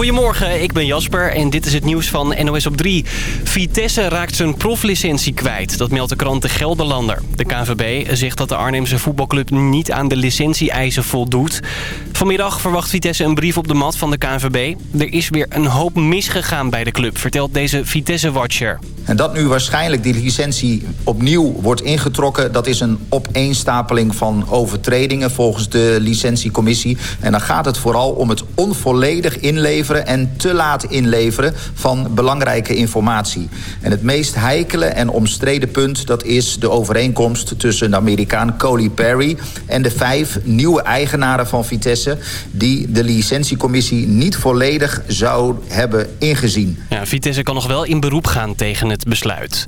Goedemorgen, ik ben Jasper en dit is het nieuws van NOS op 3. Vitesse raakt zijn proflicentie kwijt, dat meldt de krant De Gelderlander. De KNVB zegt dat de Arnhemse voetbalclub niet aan de licentie-eisen voldoet. Vanmiddag verwacht Vitesse een brief op de mat van de KNVB. Er is weer een hoop misgegaan bij de club, vertelt deze Vitesse-watcher. En dat nu waarschijnlijk die licentie opnieuw wordt ingetrokken... dat is een opeenstapeling van overtredingen volgens de licentiecommissie. En dan gaat het vooral om het onvolledig inleveren... en te laat inleveren van belangrijke informatie. En het meest heikele en omstreden punt... dat is de overeenkomst tussen de Amerikaan Coley Perry... en de vijf nieuwe eigenaren van Vitesse... die de licentiecommissie niet volledig zou hebben ingezien. Ja, Vitesse kan nog wel in beroep gaan tegen het besluit.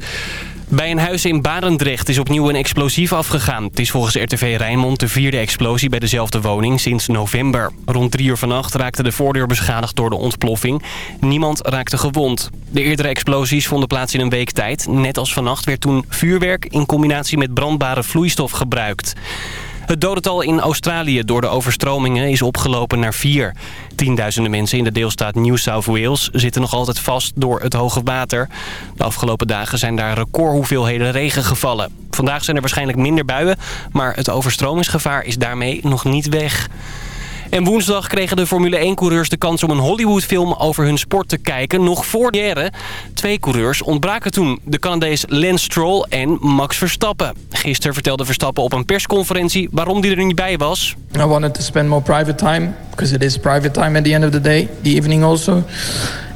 Bij een huis in Barendrecht is opnieuw een explosief afgegaan. Het is volgens RTV Rijnmond de vierde explosie bij dezelfde woning sinds november. Rond drie uur vannacht raakte de voordeur beschadigd door de ontploffing. Niemand raakte gewond. De eerdere explosies vonden plaats in een week tijd. Net als vannacht werd toen vuurwerk in combinatie met brandbare vloeistof gebruikt. Het dodental in Australië door de overstromingen is opgelopen naar vier. Tienduizenden mensen in de deelstaat New South Wales zitten nog altijd vast door het hoge water. De afgelopen dagen zijn daar recordhoeveelheden regen gevallen. Vandaag zijn er waarschijnlijk minder buien, maar het overstromingsgevaar is daarmee nog niet weg. En woensdag kregen de Formule 1-coureurs de kans om een Hollywood-film over hun sport te kijken. Nog voor de Twee coureurs ontbraken toen. De Canadees Lance Stroll en Max Verstappen. Gisteren vertelde Verstappen op een persconferentie waarom hij er niet bij was. I wanted to spend more private time. Because it is private time at the end of the day. The evening also.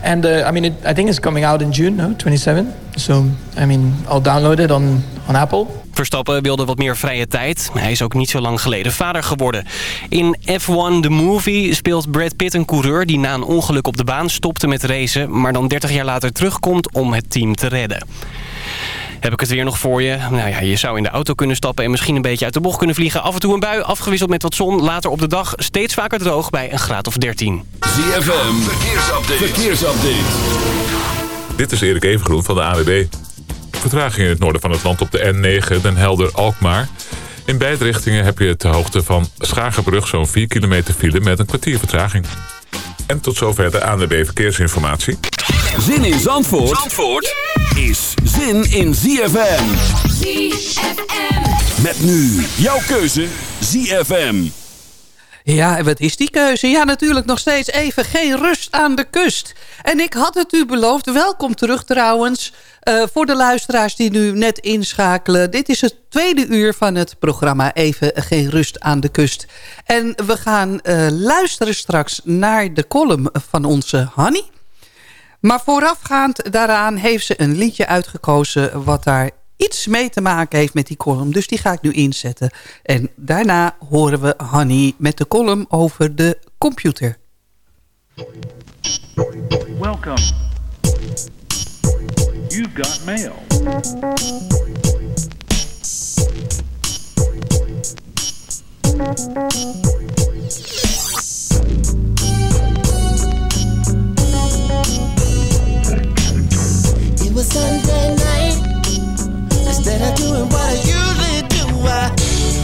And uh, I mean, it, I think it's coming out in June, no? 27. So, I mean, I'll download it on, on Apple. Verstappen wilde wat meer vrije tijd. Hij is ook niet zo lang geleden vader geworden. In F1 The Movie speelt Brad Pitt een coureur... die na een ongeluk op de baan stopte met racen... maar dan 30 jaar later terugkomt om het team te redden. Heb ik het weer nog voor je? Nou ja, je zou in de auto kunnen stappen en misschien een beetje uit de bocht kunnen vliegen. Af en toe een bui, afgewisseld met wat zon. Later op de dag steeds vaker droog bij een graad of 13. ZFM, verkeersupdate. verkeersupdate. Dit is Erik Evengroen van de AWB. Vertraging in het noorden van het land op de N9, Den Helder-Alkmaar. In beide richtingen heb je de hoogte van Schagerbrug zo'n 4 kilometer file met een kwartier vertraging. En tot zover de ANWB Verkeersinformatie. Zin in Zandvoort, Zandvoort is zin in ZFM. ZFM. Met nu jouw keuze ZFM. Ja, wat is die keuze? Ja, natuurlijk nog steeds even geen rust aan de kust. En ik had het u beloofd. Welkom terug trouwens. Uh, voor de luisteraars die nu net inschakelen. Dit is het tweede uur van het programma Even Geen Rust aan de Kust. En we gaan uh, luisteren straks naar de column van onze Hanny. Maar voorafgaand daaraan heeft ze een liedje uitgekozen... wat daar iets mee te maken heeft met die column. Dus die ga ik nu inzetten. En daarna horen we Hanny met de column over de computer. Welcome. You've got mail. It was Sunday night. Instead of doing what I usually do, I,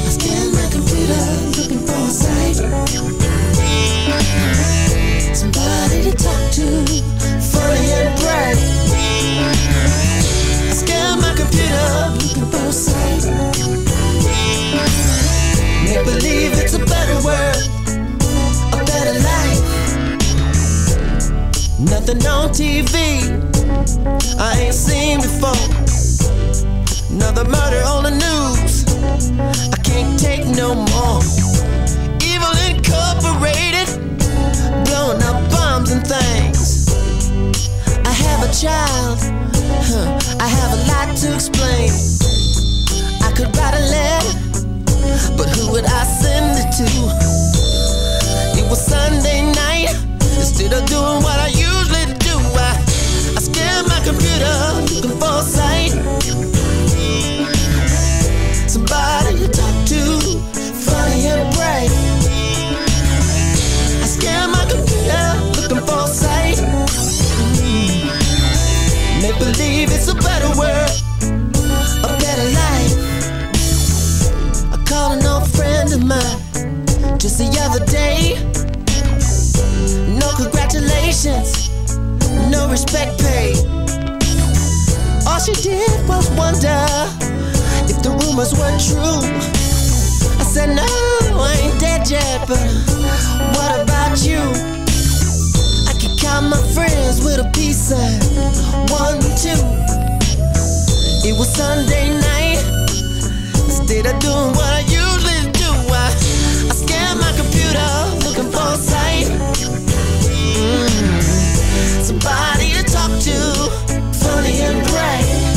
scanned my computer looking for a site. Somebody to talk to, funny and bright. I scanned my computer looking for a site. Make believe it's a better world, a better life. Nothing on TV I ain't seen before. Another murder on the news. I can't take no more. Evil Incorporated, blowing up bombs and things. I have a child, huh, I have a lot to explain. I could write a letter, but who would I send it to? It was Sunday night, instead of doing what I usually just the other day. No congratulations no respect paid. All she did was wonder if the rumors were true. I said, No, I ain't dead yet, but what about you? I could count my friends with a peace sign. One, two. It was Sunday night. Instead of doing what I I, I scanned my computer looking for a site. Mm. Somebody to talk to, funny and bright.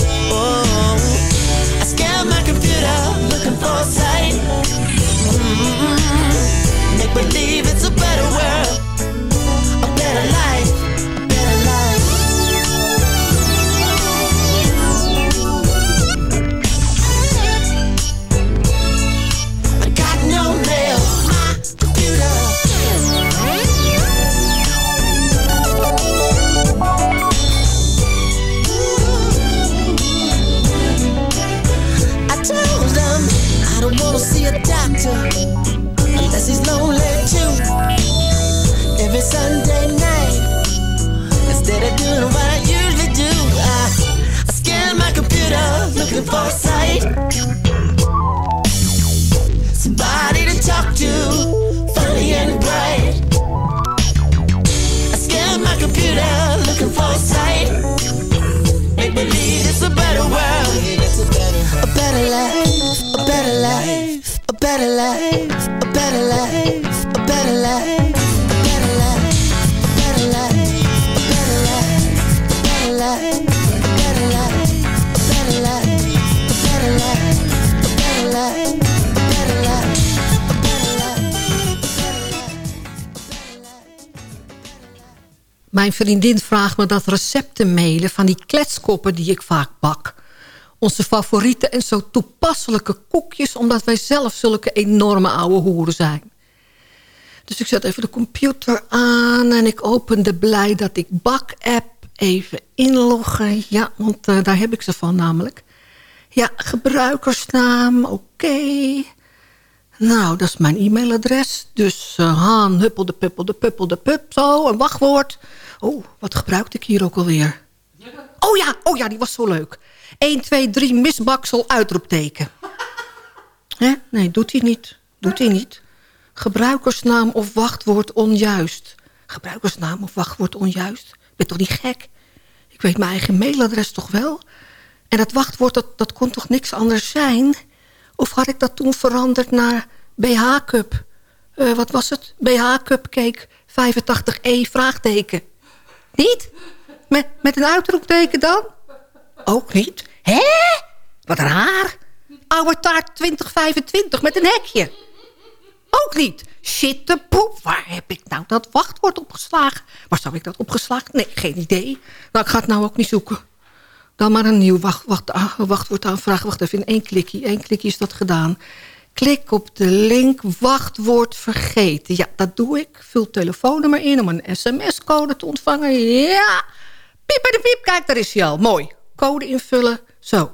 Mijn vriendin vraagt me dat recepten mailen van die kletskoppen die ik vaak bak. Onze favoriete en zo toepasselijke koekjes... omdat wij zelf zulke enorme oude hoeren zijn. Dus ik zet even de computer aan en ik opende blij dat ik bak-app even inloggen. Ja, want eh, daar heb ik ze van namelijk. Ja, gebruikersnaam, oké. Nou, dat is mijn e-mailadres. Dus haan, huppel de puppel de puppel de pup. Zo, een wachtwoord. Oh, wat gebruikte ik hier ook alweer? Oh ja, oh ja, die was zo leuk. 1, 2, 3, misbaksel, uitroepteken. Hè? Nee, doet hij niet. Doet hij niet. Gebruikersnaam of wachtwoord onjuist. Gebruikersnaam of wachtwoord onjuist. Ik ben toch niet gek? Ik weet mijn eigen mailadres toch wel? En dat wachtwoord, dat, dat kon toch niks anders zijn? Of had ik dat toen veranderd naar BH-cup? Eh, wat was het? BH-cupcake 85E vraagteken. Niet? Met, met een uitroepteken dan? Ook niet. Hé? Wat raar. Oude taart 2025 met een hekje. Ook niet. Shit de poep. Waar heb ik nou dat wachtwoord opgeslagen? Waar zou ik dat opgeslagen? Nee, geen idee. Nou, ik ga het nou ook niet zoeken. Dan maar een nieuw wacht, wacht, ah, wachtwoord aanvragen. Wacht even, in één klikje. één klikje is dat gedaan. Klik op de link wachtwoord vergeten. Ja, dat doe ik. Vul telefoonnummer in om een sms-code te ontvangen. Ja. Piep de piep. Kijk, daar is hij al. Mooi. Code invullen. Zo.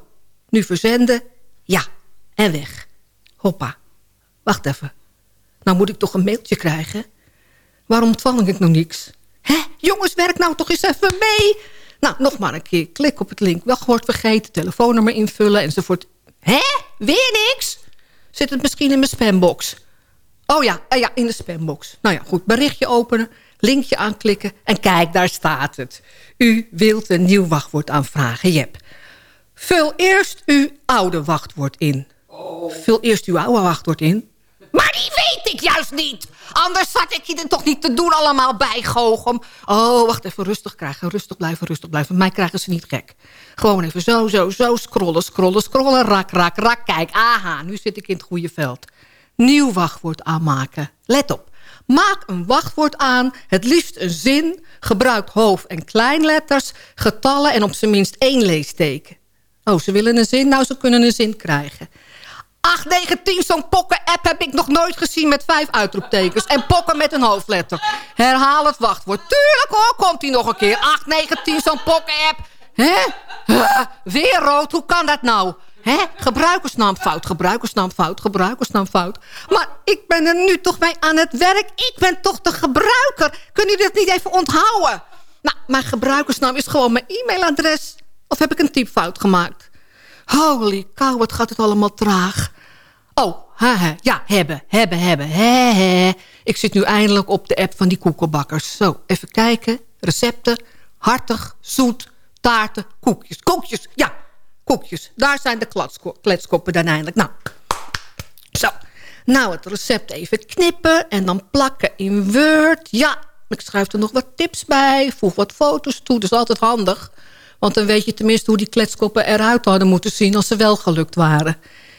Nu verzenden. Ja. En weg. Hoppa. Wacht even. Nou moet ik toch een mailtje krijgen? Waarom ontvang ik nog niks? Hé, jongens, werk nou toch eens even mee. Nou, nog maar een keer. Klik op het link. Wachtwoord vergeten. Telefoonnummer invullen enzovoort. Hé? Weer niks? Zit het misschien in mijn spambox? Oh ja, ah ja, in de spambox. Nou ja, goed. Berichtje openen, linkje aanklikken en kijk, daar staat het. U wilt een nieuw wachtwoord aanvragen, Jep. Vul eerst uw oude wachtwoord in. Vul eerst uw oude wachtwoord in. Maar die weet ik juist niet. Anders zat ik je er toch niet te doen allemaal bij. Oh, wacht even, rustig krijgen. Rustig blijven, rustig blijven. Mij krijgen ze niet gek. Gewoon even zo, zo, zo scrollen, scrollen, scrollen. Rak, rak, rak. Kijk, aha, nu zit ik in het goede veld. Nieuw wachtwoord aanmaken. Let op. Maak een wachtwoord aan, het liefst een zin. Gebruik hoofd- en kleinletters, getallen en op zijn minst één leesteken. Oh, ze willen een zin? Nou, ze kunnen een zin krijgen. 8, 9, 10, zo'n pokken-app heb ik nog nooit gezien met vijf uitroeptekens. En pokken met een hoofdletter. Herhaal het wachtwoord. Tuurlijk hoor, komt hij nog een keer. 8, 9, 10, zo'n pokken-app. Hè? Weer rood, hoe kan dat nou? Hè? Gebruikersnaam fout, gebruikersnaam fout, gebruikersnaam fout. Maar ik ben er nu toch mee aan het werk. Ik ben toch de gebruiker. Kunnen jullie dat niet even onthouden? Nou, mijn gebruikersnaam is gewoon mijn e-mailadres. Of heb ik een typfout gemaakt? Holy cow, wat gaat het allemaal traag. Oh, haha, ja, hebben, hebben, hebben. He. Ik zit nu eindelijk op de app van die koekenbakkers. Zo, even kijken. Recepten. Hartig, zoet, taarten, koekjes. Koekjes, ja, koekjes. Daar zijn de kletsko- kletskoppen dan eindelijk. Nou, zo. Nou, het recept even knippen en dan plakken in Word. Ja, ik schrijf er nog wat tips bij. Voeg wat foto's toe. Dat is altijd handig. Want dan weet je tenminste hoe die kletskoppen eruit hadden moeten zien... als ze wel gelukt waren.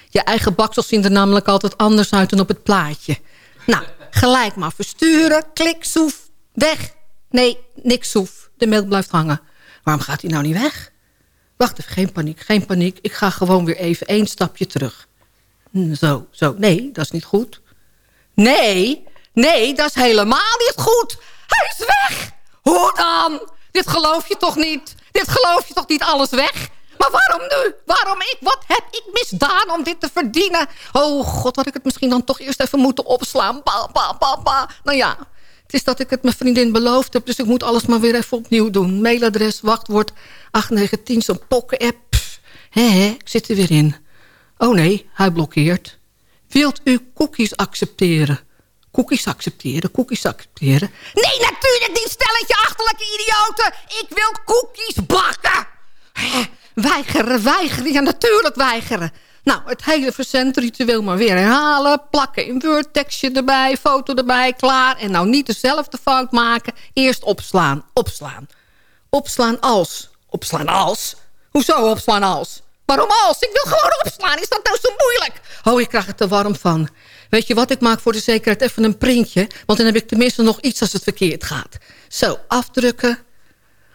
Je eigen baksels zien er namelijk altijd anders uit dan op het plaatje. Nou, gelijk maar versturen. Klik, soef, weg. Nee, niks soef. De mail blijft hangen. Waarom gaat hij nou niet weg? Wacht even, geen paniek, geen paniek. Ik ga gewoon weer even één stapje terug. Hm, Zo, zo. Nee, dat is niet goed. Nee, nee, dat is helemaal niet goed. Hij is weg. Hoe dan? Dit geloof je toch niet? Dit geloof je toch niet alles weg? Maar waarom nu? Waarom ik? Wat heb ik misdaan om dit te verdienen? Oh god, had ik het misschien dan toch eerst even moeten opslaan. Ba, ba, ba, ba. Nou ja, het is dat ik het mijn vriendin beloofd heb... dus ik moet alles maar weer even opnieuw doen. Mailadres, wachtwoord, 8910, zo'n pokken-app. Hé, hé, ik zit er weer in. Oh nee, hij blokkeert. Wilt u cookies accepteren? Cookies accepteren, cookies accepteren. Nee, natuurlijk niet, stelletje achterlijke idioten. Ik wil cookies bakken. Hè, Weigeren, weigeren, ja natuurlijk weigeren. Nou, het hele verzendritueel maar weer herhalen. Plakken in Word, tekstje erbij, foto erbij, klaar. En nou niet dezelfde fout maken. Eerst opslaan, opslaan. Opslaan als. Opslaan als? Hoezo opslaan als? Waarom als? Ik wil gewoon opslaan. Is dat nou zo moeilijk? Oh, ik krijg het er warm van. Weet je wat, ik maak voor de zekerheid even een printje. Want dan heb ik tenminste nog iets als het verkeerd gaat. Zo, afdrukken.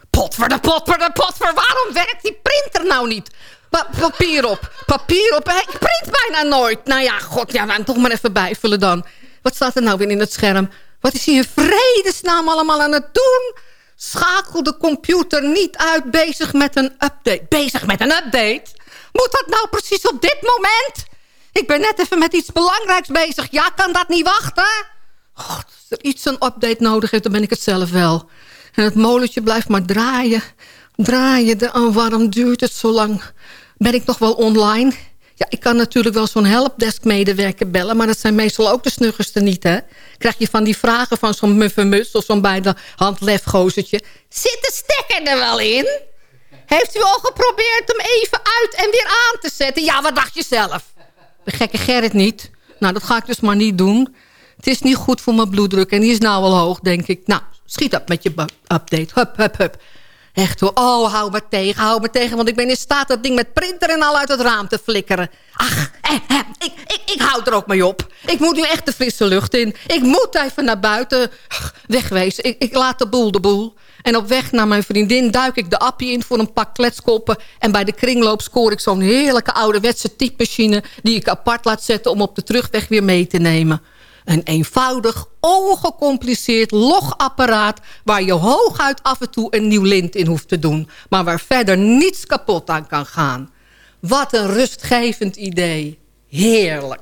Potver potver de potver. Waarom werkt die printer nou niet? Pa- papier op. Papier op. Ik print bijna nooit. Nou ja, god, ja, maar toch maar even bijvullen dan. Wat staat er nou weer in het scherm? Wat is in vredesnaam allemaal aan het doen? Schakel de computer niet uit bezig met een update. Bezig met een update? Moet dat nou precies op dit moment? Ik ben net even met iets belangrijks bezig. Ja, kan dat niet wachten? God, als er iets een update nodig heeft, dan ben ik het zelf wel. En het molentje blijft maar draaien. Draaien. De, oh, waarom duurt het zo lang? Ben ik nog wel online? Ja, ik kan natuurlijk wel zo'n helpdesk-medewerker bellen... maar dat zijn meestal ook de snuggerste niet, hè? Krijg je van die vragen van zo'n muffemus... of zo'n bij de hand lefgozertje. Zit de stekker er wel in? Heeft u al geprobeerd hem even uit en weer aan te zetten? Ja, wat dacht je zelf? De gekke Gerrit niet. Nou, dat ga ik dus maar niet doen. Het is niet goed voor mijn bloeddruk en die is nou al hoog, denk ik. Nou, schiet op met je update. Hup, hup, hup. Echt hoor. Oh, hou me tegen, hou me tegen. Want ik ben in staat dat ding met printer en al uit het raam te flikkeren. Ach, eh, eh, ik, ik, ik hou er ook mee op. Ik moet nu echt de frisse lucht in. Ik moet even naar buiten. Wegwezen. Ik, ik laat de boel de boel. En op weg naar mijn vriendin duik ik de appie in voor een pak kletskoppen. En bij de kringloop scoor ik zo'n heerlijke ouderwetse typemachine... die ik apart laat zetten om op de terugweg weer mee te nemen. Een eenvoudig, ongecompliceerd logapparaat... waar je hooguit af en toe een nieuw lint in hoeft te doen... maar waar verder niets kapot aan kan gaan. Wat een rustgevend idee. Heerlijk.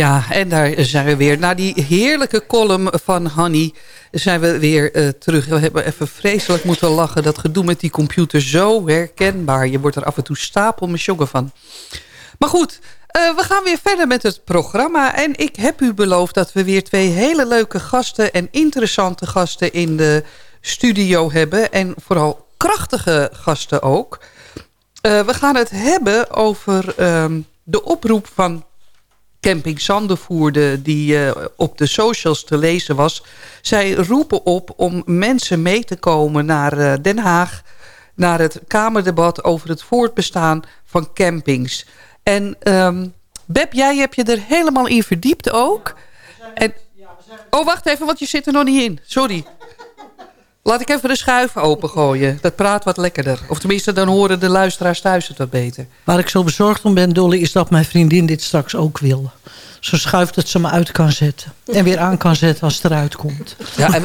Ja, en daar zijn we weer. Na die heerlijke column van Hanny zijn we weer uh, terug. We hebben even vreselijk moeten lachen. Dat gedoe met die computer zo herkenbaar. Je wordt er af en toe stapel met van. Maar goed, uh, we gaan weer verder met het programma. En ik heb u beloofd dat we weer twee hele leuke gasten... en interessante gasten in de studio hebben. En vooral krachtige gasten ook. Uh, we gaan het hebben over de oproep van camping Zandervoerde die uh, op de socials te lezen was. Zij roepen op om mensen mee te komen naar uh, Den Haag... naar het Kamerdebat over het voortbestaan van campings. En um, Beb, jij hebt je er helemaal in verdiept ook. En, oh, wacht even, want je zit er nog niet in. Sorry. Laat ik even de schuif opengooien. Dat praat wat lekkerder. Of tenminste, dan horen de luisteraars thuis het wat beter. Waar ik zo bezorgd om ben, Dolly, is dat mijn vriendin dit straks ook wil. Zo schuift dat ze me uit kan zetten. En weer aan kan zetten als het eruit komt. Ja, en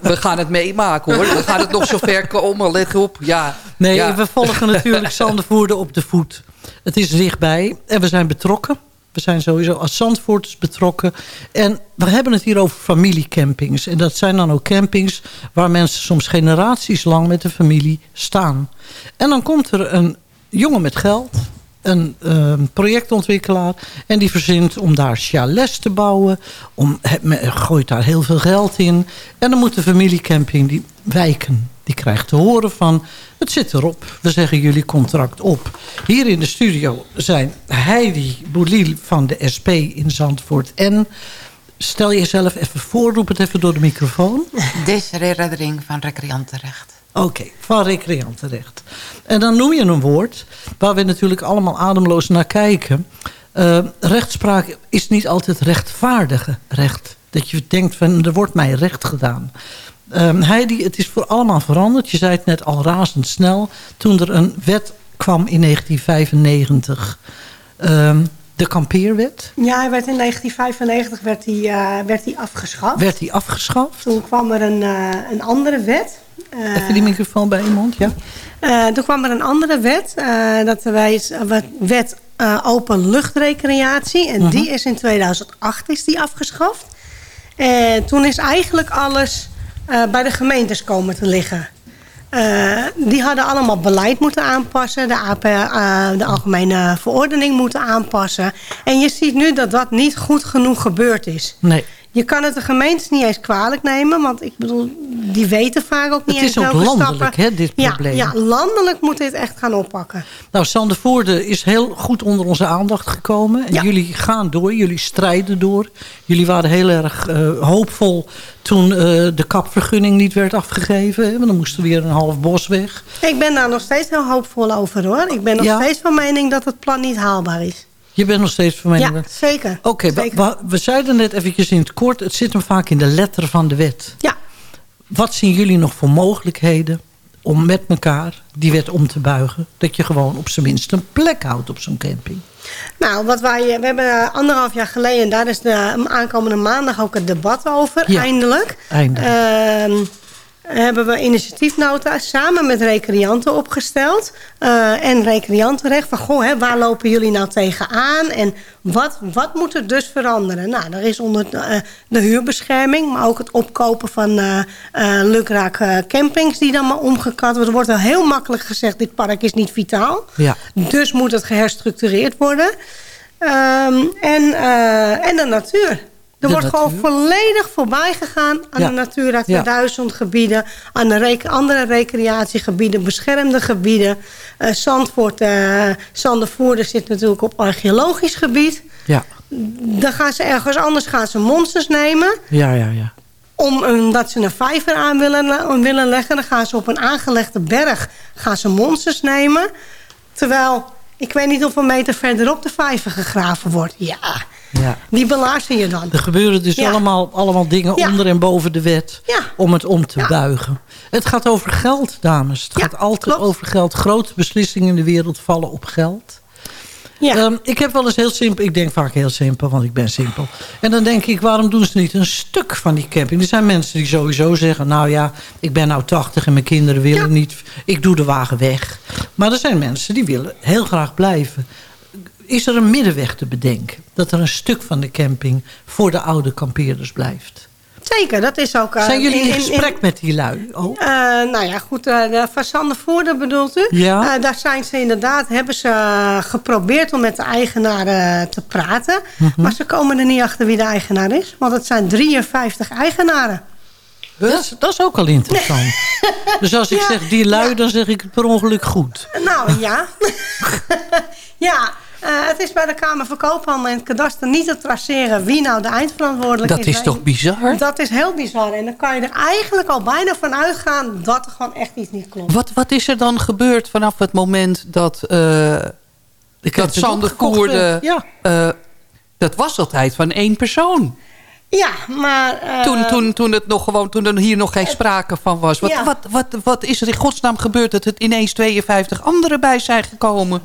we gaan het meemaken hoor. We gaan het nog zover komen, let op. Ja, nee, ja. we volgen natuurlijk Zandervoerder op de voet. Het is dichtbij en we zijn betrokken. We zijn sowieso als Zandvoorters betrokken. En we hebben het hier over familiecampings. En dat zijn dan ook campings waar mensen soms generaties lang met de familie staan. En dan komt er een jongen met geld, een uh, projectontwikkelaar... en die verzint om daar chalets te bouwen. Om, gooit daar heel veel geld in. En dan moet de familiecamping die wijken. Die krijgt te horen van, het zit erop. We zeggen jullie contract op. Hier in de studio zijn Heidi Boulil van de SP in Zandvoort. En stel jezelf even voor, roep het even door de microfoon. Desiree Reddering van Recreantenrecht. Oké, okay, van recreantenrecht. En dan noem je een woord waar we natuurlijk allemaal ademloos naar kijken. Uh, rechtspraak is niet altijd rechtvaardige recht. Dat je denkt van er wordt mij recht gedaan. Um, Heidi, het is voor allemaal veranderd. Je zei het net al razendsnel. Toen er een wet kwam in 1995. Um, de kampeerwet. Ja, hij werd in 1995 werd die, uh, werd die afgeschaft. Werd die afgeschaft? Toen kwam er een, uh, een andere wet. Eh, Even die microfoon bij je mond, ja. eh, toen kwam er een andere wet. eh, dat wij, wat- wet eh, open luchtrecreatie. En die is in 2008 is die afgeschaft. En toen is eigenlijk alles eh, bij de gemeentes komen te liggen. Eh, die hadden allemaal beleid moeten aanpassen. De, AP, eh, de algemene verordening moeten aanpassen. En je ziet nu dat dat niet goed genoeg gebeurd is. Nee. Je kan het de gemeentes niet eens kwalijk nemen. Want ik bedoel, die weten vaak ook niet Het eens is ook landelijk, stappen... hè, dit probleem. Ja, landelijk moet dit echt gaan oppakken. Nou, Sandervoorde is heel goed onder onze aandacht gekomen. En jullie gaan door, jullie strijden door. Jullie waren heel erg eh, hoopvol toen eh, de kapvergunning niet werd afgegeven. hè, Want dan moest er weer een half bos weg. Ik ben daar nog steeds heel hoopvol over hoor. Ik ben nog Ja. steeds van mening dat het plan niet haalbaar is. Je bent nog steeds van mening. Ja, zeker. Oké, we zeiden net eventjes in het kort... het zit hem vaak in de letter van de wet. Ja. Wat zien jullie nog voor mogelijkheden om met elkaar die wet om te buigen? Dat je gewoon op zijn minst een plek houdt op zo'n camping. Nou, wat wij, we hebben eh, anderhalf jaar geleden, daar is de aankomende maandag ook het debat over, Ja, eindelijk. eindelijk. Ehm, hebben we initiatiefnota samen met recreanten opgesteld. eh, en recreantenrecht. Van, goh, hè, waar lopen jullie nou tegenaan? En wat, wat moet er dus veranderen? Nou, er is onder de, eh, de huurbescherming... maar ook het opkopen van eh, lukraak campings... die dan maar omgekat worden. Er wordt wel heel makkelijk gezegd... dit park is niet vitaal. Ja. Dus moet het geherstructureerd worden. Ehm, en, en de natuur. Er wordt gewoon volledig voorbij gegaan aan Ja. de Natura Ja. 2000 gebieden. Aan de rec- andere recreatiegebieden, beschermde gebieden. Eh Zandvoort, eh zit natuurlijk op archeologisch gebied. Ja, Dan gaan ze ergens anders gaan ze monsters nemen. ja, ja. ja. Om, omdat ze een vijver aan willen, le- willen leggen. Dan gaan ze op een aangelegde berg gaan ze monsters nemen. Terwijl, ik weet niet hoeveel meter verderop de vijver gegraven wordt. Ja, ja. die belasten je dan. Er gebeuren dus Ja. allemaal, allemaal dingen Ja. onder en boven de wet om het om te buigen. Het gaat over geld, dames. Het gaat altijd klopt. over geld. Grote beslissingen in de wereld vallen op geld. Ja. Ehm, ik heb wel eens heel simpel, ik denk vaak heel simpel, want ik ben simpel. En dan denk ik, waarom doen ze niet een stuk van die camping? Er zijn mensen die sowieso zeggen, nou ja, ik ben nou 80 en mijn kinderen willen Ja. niet. Ik doe de wagen weg. Maar er zijn mensen die willen heel graag blijven. Is er een middenweg te bedenken? Dat er een stuk van de camping voor de oude kampeerders blijft? Zeker, dat is ook... eh, Zijn jullie in in- in- gesprek met die lui? Oh. Eh, nou ja, goed, eh, de Zandervoorde bedoelt u? Ja. Eh, daar zijn ze inderdaad, hebben ze eh, geprobeerd om met de eigenaar eh, te praten. Mhm. Maar ze komen er niet achter wie de eigenaar is. Want het zijn 53 eigenaren. Dat, is, dat is ook al interessant. Dus als ik Ja, zeg die lui, ja. dan zeg ik het per ongeluk goed. Nou ja. ja, eh, het is bij de Kamer van Koophandel en het kadaster niet te traceren wie nou de eindverantwoordelijk Dat is. is toch bizar? Dat is heel bizar. En dan kan je er eigenlijk al bijna van uitgaan dat er gewoon echt iets niet klopt. Wat, wat is er dan gebeurd vanaf het moment dat, eh dat Sander Koerde... ja. eh, dat was altijd van één persoon. Ja, maar... Toen, toen, toen, het nog gewoon, toen er hier nog geen sprake van was. Wat, Ja. wat, wat, wat is er in godsnaam gebeurd dat het ineens 52 anderen bij zijn gekomen?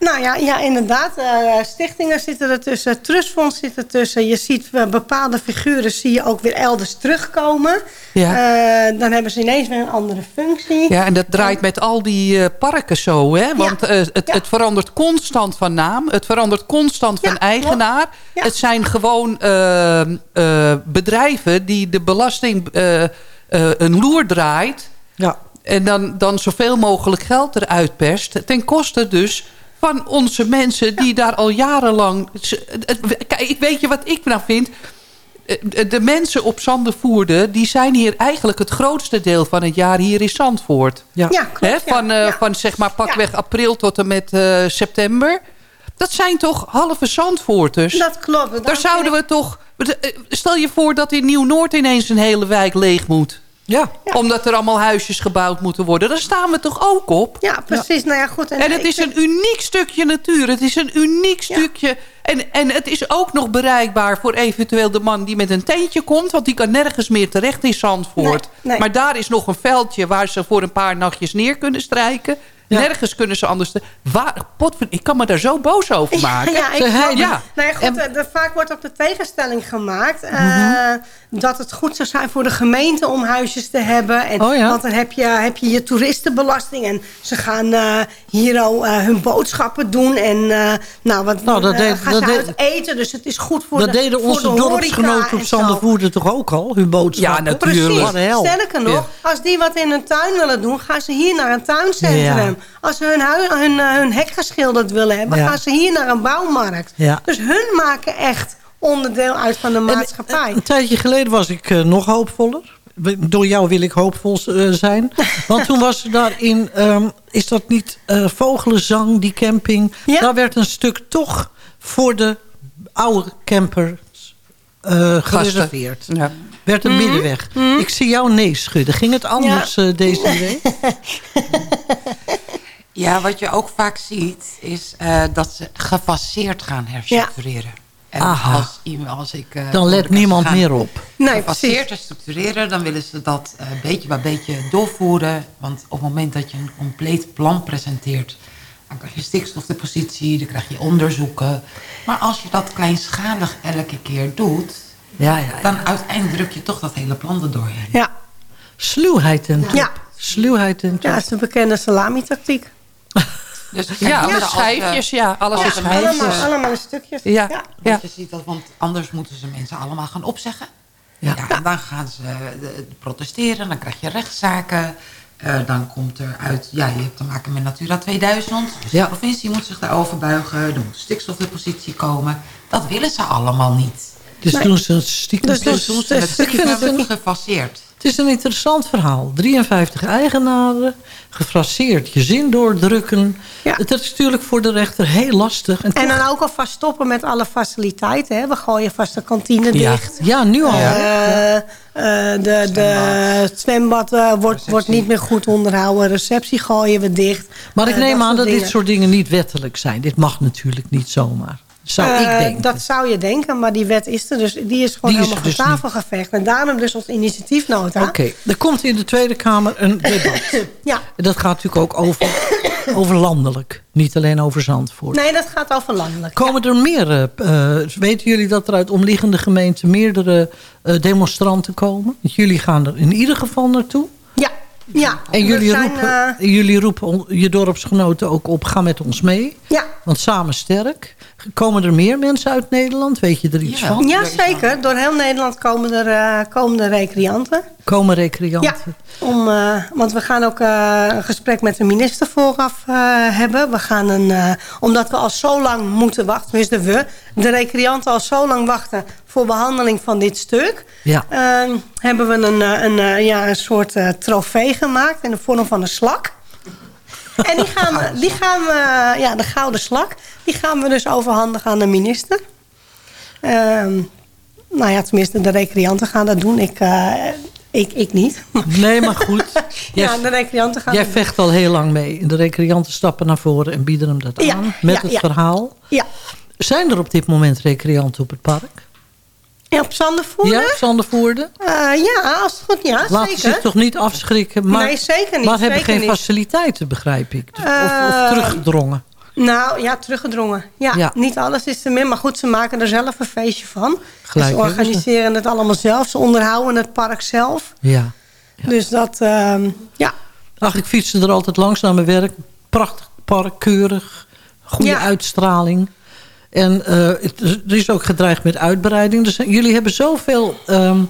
Nou ja, ja inderdaad. eh, stichtingen zitten ertussen. Trustfonds zit ertussen. Je ziet eh, bepaalde figuren zie je ook weer elders terugkomen. Ja. Eh, dan hebben ze ineens weer een andere functie. Ja, en dat draait met al die eh, parken zo, hè? Want eh, het, Ja. het verandert constant van naam. Het verandert constant Ja, van eigenaar. Ja. Het zijn gewoon bedrijven die de belasting eh, eh, een loer draait. Ja. En dan, dan zoveel mogelijk geld eruit perst. Ten koste dus van onze mensen die daar al jarenlang... Kijk, ik weet je wat ik nou vind? Eh, De mensen op Zandervoerde... die zijn hier eigenlijk het grootste deel van het jaar hier in Zandvoort. Ja. Ja, klopt. Van, eh, Ja. van zeg maar pakweg april tot en met eh, september. Dat zijn toch halve Zandvoorters? Dat klopt. Daar zouden we toch... Stel je voor dat in Nieuw-Noord ineens een hele wijk leeg moet. Ja. Omdat er allemaal huisjes gebouwd moeten worden. Daar staan we toch ook op? Ja, precies. Nou ja, goed. En het ik is vind- een uniek stukje natuur. Het is een uniek stukje... En, en het is ook nog bereikbaar voor eventueel de man die met een tentje komt. Want die kan nergens meer terecht in Zandvoort. Nee, nee. Maar daar is nog een veldje waar ze voor een paar nachtjes neer kunnen strijken. Nergens kunnen ze anders... Te, waar, potver- ik kan me daar zo boos over maken. Ja, ik ja. Nou ja, goed, En- eh, vaak wordt ook de tegenstelling gemaakt... eh, Mhm. dat het goed zou zijn voor de gemeente om huisjes te hebben. En, Oh ja. Want dan heb je, heb je je toeristenbelasting... en ze gaan eh, hier al hun boodschappen doen... en nou, wat, Nou, dat deed- gaan dat ze deed- uit eten. Dus het is goed voor dat de deden voor onze de dorpsgenoten op en zo. Zandervoerde toch ook al, hun boodschappen? Ja, natuurlijk. Precies. Sterker nog, als die wat in hun tuin willen doen... gaan ze hier naar een tuincentrum. Als ze hun, hun, eh, hun hek geschilderd willen hebben... Ja. gaan ze hier naar een bouwmarkt. Ja. Dus hun maken echt onderdeel uit van de maatschappij. Een tijdje geleden was ik eh, nog hoopvoller. Door jou wil ik hoopvol eh, zijn. Want toen was er daar in... ehm, is dat niet eh, Vogelenzang, die camping? Daar werd een stuk toch voor de oude campers eh, gereserveerd. Ja. Werd een Mhm. middenweg. Ik zie jou nee schudden. Ging het anders eh, deze week? Ja, wat je ook vaak ziet, is eh, dat ze gefaseerd gaan herstructureren. En Aha. als, ik... eh, Dan let niemand gaan meer op. Nee, gefaseerd precies. herstructureren, dan willen ze dat eh, beetje bij beetje doorvoeren. Want op het moment dat je een compleet plan presenteert... dan krijg je stikstofdepositie, dan krijg je onderzoeken. Maar als je dat kleinschalig elke keer doet... Ja, ja, ja. dan uiteindelijk druk je toch dat hele plan er doorheen. Ja, Sluwheid en top. Ja. Sluwheid en top. ja dat is de bekende salami-tactiek. Dus Ja, kijk, alle eh, schijfjes, ja. Alles is schijfjes. Allemaal, allemaal in stukjes. Ja. Ja. Ja. Want je ziet dat, want anders moeten ze mensen allemaal gaan opzeggen. Ja. Ja. en dan gaan ze eh, protesteren, dan krijg je rechtszaken. Eh, dan komt er uit, ja, je hebt te maken met Natura 2000. Dus Ja. de provincie moet zich daarover buigen. Er moet stikstofdepositie komen. Dat willen ze allemaal niet. Dus toen ze het stiekem... Dus- Dus doen ze dus- het ik vind het stiekem een- gefaseerd. Het is een interessant verhaal. 53 eigenaren, gefraseerd, je zin doordrukken. Ja. Het is natuurlijk voor de rechter heel lastig. En, En toch- dan ook alvast stoppen met alle faciliteiten. Hè. We gooien vast de kantine ja, dicht. ja, nu al. Eh, eh, de, de, het zwembad eh, wordt, wordt niet meer goed onderhouden. Receptie gooien we dicht. maar ik neem aan dat dit soort dingen niet wettelijk zijn. Dit mag natuurlijk niet zomaar. Zou ik Eh, denken. Dat zou je denken, maar die wet is er. Dus die is gewoon Die is helemaal er dus van tafel geveegd. En daarom dus ons initiatiefnota. Oké, er komt in de Tweede Kamer een debat. Ja. En dat gaat natuurlijk ook over, over landelijk. Niet alleen over Zandvoort. Nee, dat gaat over landelijk. Komen er meer, eh, eh, weten jullie dat er uit omliggende gemeenten meerdere demonstranten komen? Jullie gaan er in ieder geval naartoe. Ja, ja. En jullie zijn, roepen, jullie roepen je dorpsgenoten ook op, ga met ons mee. ja. Want samen sterk. Komen er meer mensen uit Nederland? Weet je er iets Ja. van? ja, zeker. Door heel Nederland komen er, eh, komen er recreanten. Komen Ja, recreanten? om, eh, want we gaan ook eh, een gesprek met de minister vooraf eh, hebben. We gaan een, eh, omdat we al zo lang moeten wachten, tenminste we, de recreanten al zo lang wachten voor behandeling van dit stuk. Ja. eh, hebben we een, een, eh, ja, een soort eh, trofee gemaakt in de vorm van een slak. En die gaan we, die gaan we ja, de gouden slak, die gaan we dus overhandigen aan de minister. Ehm, nou ja, tenminste, de recreanten gaan dat doen. Ik, eh, ik, ik niet. Nee, maar goed. Jij, Ja, de recreanten gaan jij doen. vecht al heel lang mee. De recreanten stappen naar voren en bieden hem dat Ja, aan. Met ja, het ja. verhaal. Ja. Zijn er op dit moment recreanten op het park? ja, op Zandervoerder? Ja, Zandervoerde? Eh, ja, als het goed ja, Laten zeker. zich toch niet afschrikken. Maar, Nee, zeker niet, Maar hebben zeker geen niet. faciliteiten, begrijp ik. Of, of Eh, teruggedrongen. Nou, ja, teruggedrongen. Ja, Ja. niet alles is er meer. Maar goed, ze maken er zelf een feestje van. Gelijk ze ze. organiseren het allemaal zelf. Ze onderhouden het park zelf. Ja. Dus dat, ehm, ja. Ach, ik fietste er altijd langs naar mijn werk. Prachtig park, keurig. Goede Ja. uitstraling. En eh, het, er is ook gedreigd met uitbreiding. Dus jullie hebben zoveel... ehm,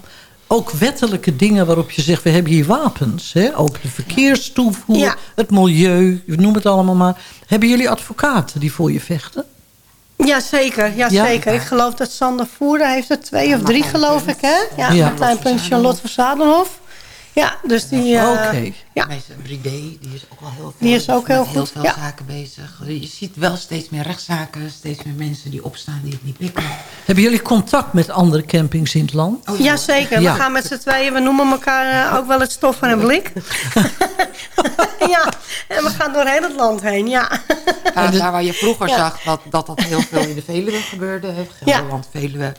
ook wettelijke dingen waarop je zegt... we hebben hier wapens. Hè? Ook de verkeerstoevoer, Ja. het milieu, noem het allemaal maar. Hebben jullie advocaten die voor je vechten? Ja, zeker. Ja, Ja? zeker. Ik geloof dat Sander Voerder heeft er twee of drie, geloof ik. Hè? Ja, Ja. Martijn Punt, Charlotte van Zadenhof. Ja, dus die... eh, Oké. Ja. Bride, die is ook al heel veel, Die is ook heel heel veel ja. zaken bezig. Je ziet wel steeds meer rechtszaken, steeds meer mensen die opstaan die het niet pikken. Hebben jullie contact met andere campings in het land? Oh, Ja, zeker. Ja. We gaan met z'n tweeën, we noemen elkaar eh, ook wel het stof van een blik. ja, en we gaan door heel het land heen, ja. Daar, daar waar je vroeger Ja. zag dat, dat dat heel veel in de Veluwe gebeurde. Gelderland, Veluwe.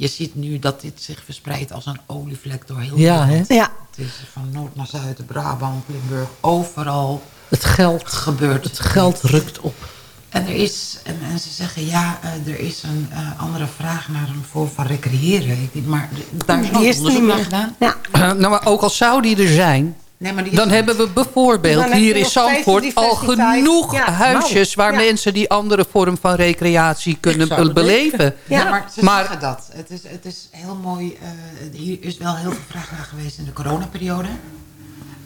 Je ziet nu dat dit zich verspreidt als een olievlek door heel Ja, Nederland. hè? Ja. Het is van noord naar zuid, Brabant, Limburg, overal Het geld gebeurt. Het geld rukt op. En er is, en, en ze zeggen ja, eh, er is een eh, andere vraag naar een vorm van recreëren. Maar daar is Die nog is er onderzoek niet meer. gedaan. Ja. nou, maar ook al zou die er zijn... Nee, maar die Dan hebben we bijvoorbeeld Dan hier in Zandvoort de al genoeg Ja, huisjes... nou, waar ja. mensen die andere vorm van recreatie kunnen beleven. Ja, Ja. maar ze Maar- zeggen dat. Het is, het is heel mooi. eh, hier is wel heel veel vraag naar geweest in de coronaperiode.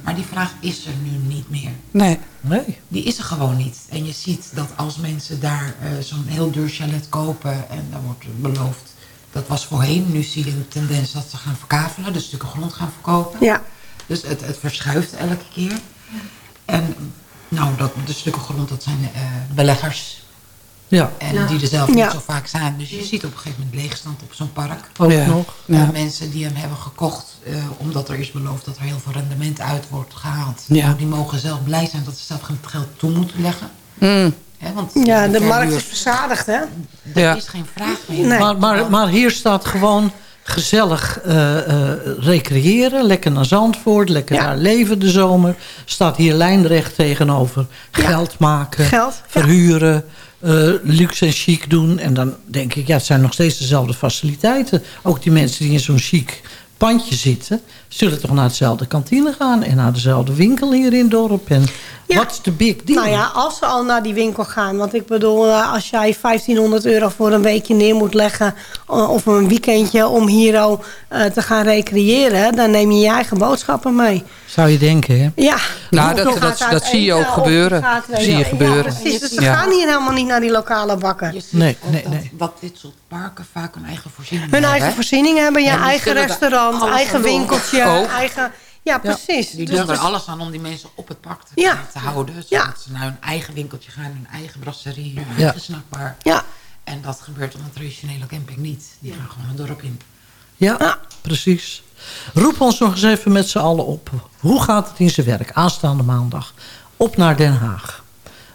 Maar die vraag is er nu niet meer. Nee. Nee. Die is er gewoon niet. En je ziet dat als mensen daar eh, zo'n heel duur chalet kopen... en daar wordt beloofd... Dat was voorheen. Nu zie je een tendens dat ze gaan verkavelen. Dus stukken grond gaan verkopen. Ja. Dus het, het verschuift elke keer. En nou, dat, de stukken grond, dat zijn eh, beleggers. Ja. En Ja. die er zelf niet Ja. zo vaak zijn. Dus je ziet op een gegeven moment leegstand op zo'n park. Ook Ja. nog. Ja. mensen die hem hebben gekocht, eh, omdat er is beloofd dat er heel veel rendement uit wordt gehaald. Ja. Nou, die mogen zelf blij zijn dat ze zelf geen geld toe moeten leggen. Mm. Hè, want Ja, de markt is verzadigd, hè? Er Ja. is geen vraag meer. Nee. Maar, maar, maar hier staat gewoon gezellig eh, recreëren. Lekker naar Zandvoort, lekker Ja. daar leven de zomer. Staat hier lijnrecht tegenover. Geld maken, Geld, ja. verhuren, eh, luxe en chic doen. En dan denk ik, ja, het zijn nog steeds dezelfde faciliteiten. Ook die mensen die in zo'n chic pandje zitten... zullen toch naar hetzelfde kantine gaan... en naar dezelfde winkel hier in het dorp. En Ja. wat is de big deal? Nou ja, als ze al naar die winkel gaan. Want ik bedoel, eh, als jij 1500 euro voor een weekje neer moet leggen... eh, of een weekendje om hier al eh, te gaan recreëren... dan neem je je eigen boodschappen mee. Zou je denken, hè? Ja. Nou, dat- dat- dat zie je ook gebeuren. Zie je ja, gebeuren. precies, dus ze Ja. gaan hier helemaal niet naar die lokale bakker. Je ziet Nee, ook nee, dat, nee. dat dit soort parken vaak hun eigen voorzieningen Hun hebben. eigen voorzieningen hebben, je eigen restaurant, eigen winkeltje, Ook. eigen... Ja, precies. Die Dus doen er alles aan om die mensen op het park te, Ja. te houden. Zodat Ja. ze naar hun eigen winkeltje gaan, hun eigen brasserie, hun Ja. eigen snackbar. Ja. En dat gebeurt op een traditionele camping niet. Die gaan gewoon het dorp in. Ja, precies. Roep ons nog eens even met z'n allen op. Hoe gaat het in zijn werk aanstaande maandag? Op naar Den Haag.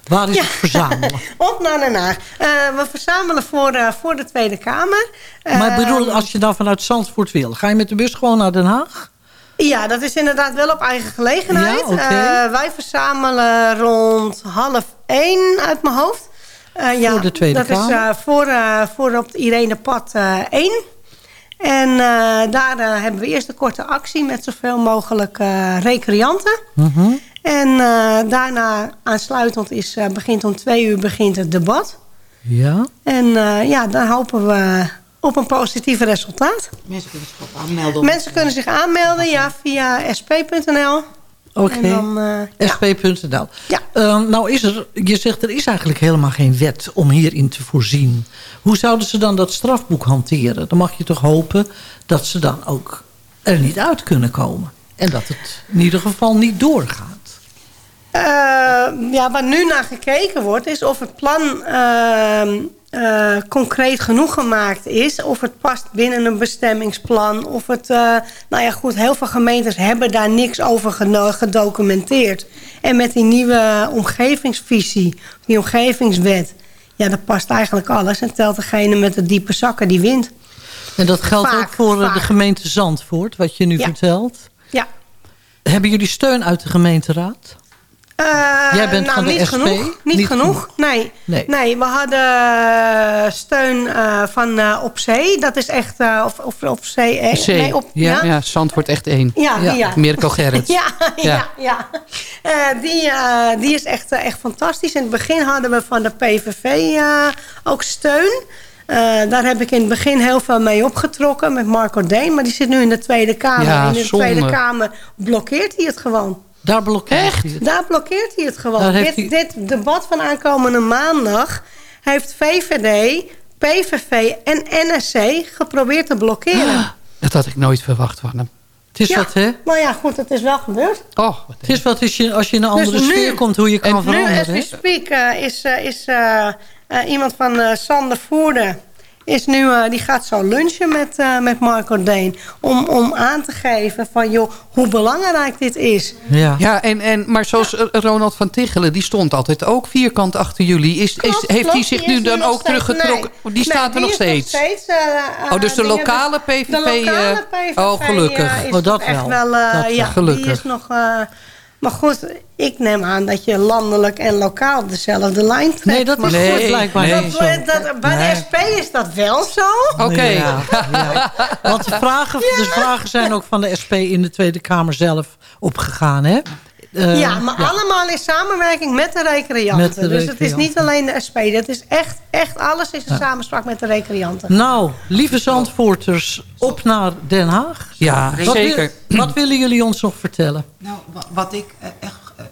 Waar is Ja. het verzamelen? Op naar Den Haag. Eh, we verzamelen voor, eh, voor de Tweede Kamer. maar bedoel, Ehm, als je dan vanuit Zandvoort wil... ga je met de bus gewoon naar Den Haag? Ja, dat is inderdaad wel op eigen gelegenheid. Ja. Eh, wij verzamelen rond half één uit mijn hoofd. Ja, Voor de Tweede dat Kamer? is voor, voor op het Irenepad eh 1. En eh, daar eh, hebben we eerst een korte actie met zoveel mogelijk eh, recreanten. Mhm. En eh, daarna aansluitend is, eh, begint om twee uur begint het debat. Ja. En eh, ja, dan hopen we op een positief resultaat. Mensen kunnen zich ook aanmelden. Mensen kunnen zich aanmelden ja, via sp.nl. Oké. En dan, eh, ja. sp.nl. Ja. Ehm, nou is er, je zegt er is eigenlijk helemaal geen wet om hierin te voorzien. Hoe zouden ze dan dat strafboek hanteren? Dan mag je toch hopen dat ze dan ook er niet uit kunnen komen. En dat het in ieder geval niet doorgaat. Eh, ja, waar nu naar gekeken wordt, is of het plan eh, concreet genoeg gemaakt is. Of het past binnen een bestemmingsplan. Of het, eh, nou ja goed, heel veel gemeentes hebben daar niks over gedocumenteerd. En met die nieuwe omgevingsvisie, die omgevingswet, ja, dat past eigenlijk alles. En telt degene met de diepe zakken die wint. En dat geldt Vaak, ook voor eh, de gemeente Zandvoort, wat je nu Ja. vertelt. Ja. Hebben jullie steun uit de gemeenteraad? Eh, Jij bent nou, van de niet SP? Genoeg, niet, Niet genoeg, Nee. Nee. nee. we hadden eh, steun eh, van Op Zee. Dat is echt... of, of Op Zee... Nee, op, ja, ja. Zandvoort echt één. Ja, die, ja. Mirko Gerrits. Ja, ja, Ja. ja. Die, die is echt, echt fantastisch. In het begin hadden we van de PVV ook steun. Daar heb ik in het begin heel veel mee opgetrokken met Marco Deen. Maar die zit nu in de Tweede Kamer. Ja, en in de zonde. Tweede Kamer blokkeert hij het gewoon. Daar blokkeert hij het. Daar blokkeert hij het gewoon. Dit, hij- dit debat van aankomende maandag heeft VVD, PVV en NSC geprobeerd te blokkeren. Dat had ik nooit verwacht van hem. Het is Ja. wat, hè? Nou ja, goed, het is wel gebeurd. Oh, Het is wat als je, als je in een andere Dus nu- sfeer komt, hoe je kan Nu, as veranderen. we speak, eh, is, eh, is eh, eh, iemand van eh, Sander Voerde... Is nu, eh, die gaat zo lunchen met, eh, met Marco Deen. Om, om aan te geven van, joh, hoe belangrijk dit is. Ja. Ja, en, en, maar zoals eh, Ronald van Tichelen, die stond altijd ook vierkant achter jullie. Is, is, Klopt, heeft hij zich nu dan ook steeds- teruggetrokken? nee. Die staat Nee, er nog steeds? eh, eh, Oh, dus de lokale hebben- PVV, De lokale eh, PVV oh, gelukkig. is Oh, dat echt wel. Dat ja, Gelukkig. Die is nog... Maar goed, ik neem aan dat je landelijk en lokaal dezelfde lijn trekt. Nee, dat is goed, blijkbaar dat- zo. dat- bij Nee. de SP is dat wel zo. Oké. Ja, ja. Want de vragen, de vragen zijn ook van de SP in de Tweede Kamer zelf opgegaan, hè? Eh, ja, maar allemaal in samenwerking met de recreanten. Met de dus het is niet alleen de SP. Dat is echt, echt alles is een samenspraak met de recreanten. Nou, lieve Zandvoorters, op naar Den Haag. Ja, Wat zeker. wil- wat willen jullie ons nog vertellen? Nou, wa- wat, ik, eh, echt, eh,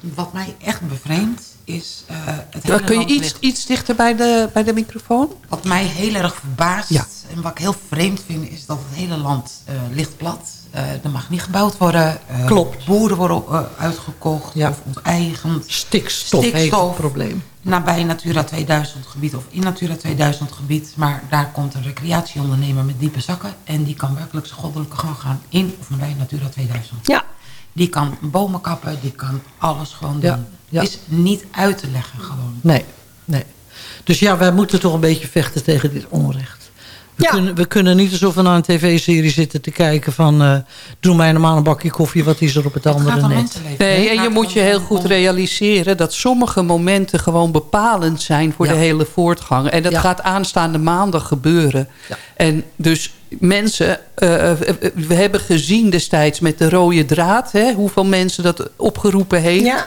wat mij echt bevreemdt is... eh, het Kun je iets, ligt- iets dichter bij de, bij de microfoon? Wat mij heel erg verbaast Ja. en wat ik heel vreemd vind... is dat het hele land eh, ligt plat. Eh, er mag niet gebouwd worden. Eh, Klopt. Boeren worden eh, uitgekocht Ja. of onteigend. Stikstof, heeft het probleem. Nabij Natura 2000 gebied of in Natura 2000 gebied. Maar daar komt een recreatieondernemer met diepe zakken. En die kan werkelijk zijn goddelijke gang gaan in of nabij Natura 2000. Ja. Die kan bomen kappen, die kan alles gewoon doen. Ja, ja. Is niet uit te leggen gewoon. Nee, nee. Dus ja, wij moeten toch een beetje vechten tegen dit onrecht. We, Ja. kunnen, we kunnen niet alsof we naar een tv-serie zitten te kijken van... eh, doe mij normaal een bakje koffie, wat is er op het, Het andere net? Nee, en je moet je heel goed realiseren dat sommige momenten gewoon bepalend zijn voor Ja. de hele voortgang. En dat Ja. gaat aanstaande maandag gebeuren. Ja. En dus mensen, eh, eh, eh, we hebben gezien destijds met de rode draad, hè, hoeveel mensen dat opgeroepen heeft.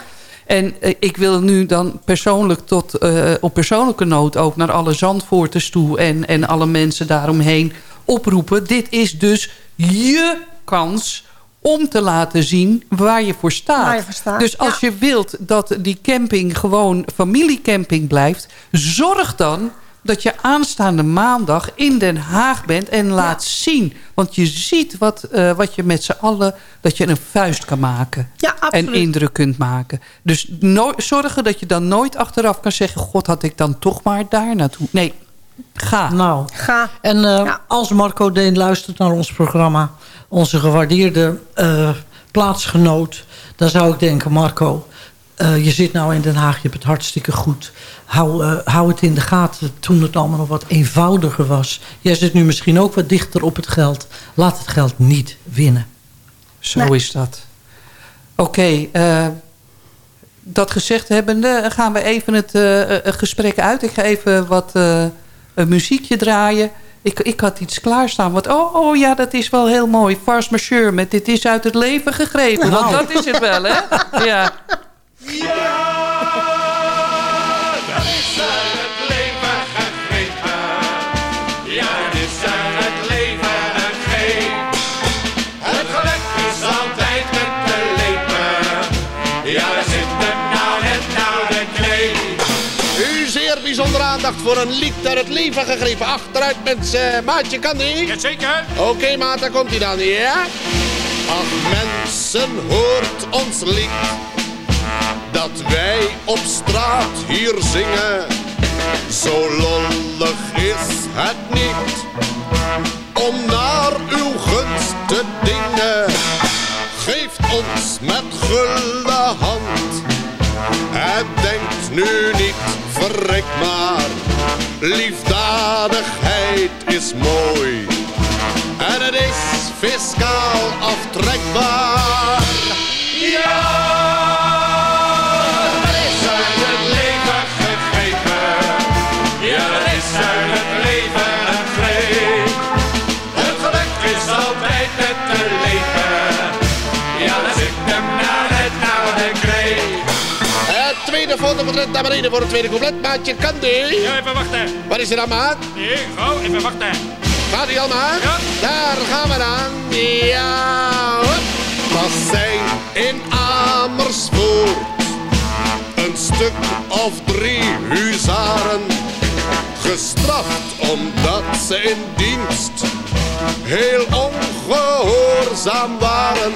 En eh, ik wil nu dan persoonlijk tot, eh, op persoonlijke noot ook naar alle Zandvoorters toe en, en alle mensen daaromheen oproepen. Dit is dus je kans om te laten zien waar je voor staat. Waar je voor staat, Dus als ja. je wilt dat die camping gewoon familiecamping blijft... zorg dan dat je aanstaande maandag in Den Haag bent en laat zien. Want je ziet wat, eh, wat je met z'n allen... dat je een vuist kan maken. Ja, absoluut. En indruk kunt maken. Dus no- zorgen dat je dan nooit achteraf kan zeggen... God, had ik dan toch maar daar naartoe. Nee, ga. Nou, Ga. en eh, Ja. als Marco Deen luistert naar ons programma... onze gewaardeerde eh, plaatsgenoot... dan zou ik denken, Marco... eh, je zit nou in Den Haag, je hebt het hartstikke goed. Hou, eh, hou het in de gaten toen het allemaal nog wat eenvoudiger was. Jij zit nu misschien ook wat dichter op het geld. Laat het geld niet winnen. Zo Nee. is dat. Oké, eh, dat gezegd hebbende gaan we even het gesprek uit. Ik ga even wat een muziekje draaien. Ik, ik had iets klaarstaan. Wat, oh, oh ja, dat is wel heel mooi. Farce Majeure met Dit is uit het leven gegrepen. Want dat is het wel, hè? Ja. Dat is het leven gegrepen. Ja, het is uit het leven gegrepen. Het geluk is altijd met de leven. Ja, daar zit hem nou net nou de kleed. U zeer bijzondere aandacht voor een lied uit het leven gegrepen. Achteruit mensen. Maatje, kan die? Jazeker. Oké, maat, daar komt hij dan, ja? Ach, mensen, hoort ons lied. Dat wij op straat hier zingen. Zo lollig is het niet. Om naar uw gunst te dingen. Geeft ons met gulle hand. Het denkt nu niet, verrek maar. Liefdadigheid is mooi. En het is fiscaal aftrekbaar. Ja, fotoportret naar beneden voor het tweede couplet. Maatje, kan die? Ja, even wachten. Waar is er dan, maat? Nee, gauw, even wachten. Gaat hij al, maat? Ja. Daar gaan we dan. Ja, hop. Was zijn in Amersfoort. Een stuk of drie huzaren. Gestraft omdat ze in dienst heel ongehoorzaam waren.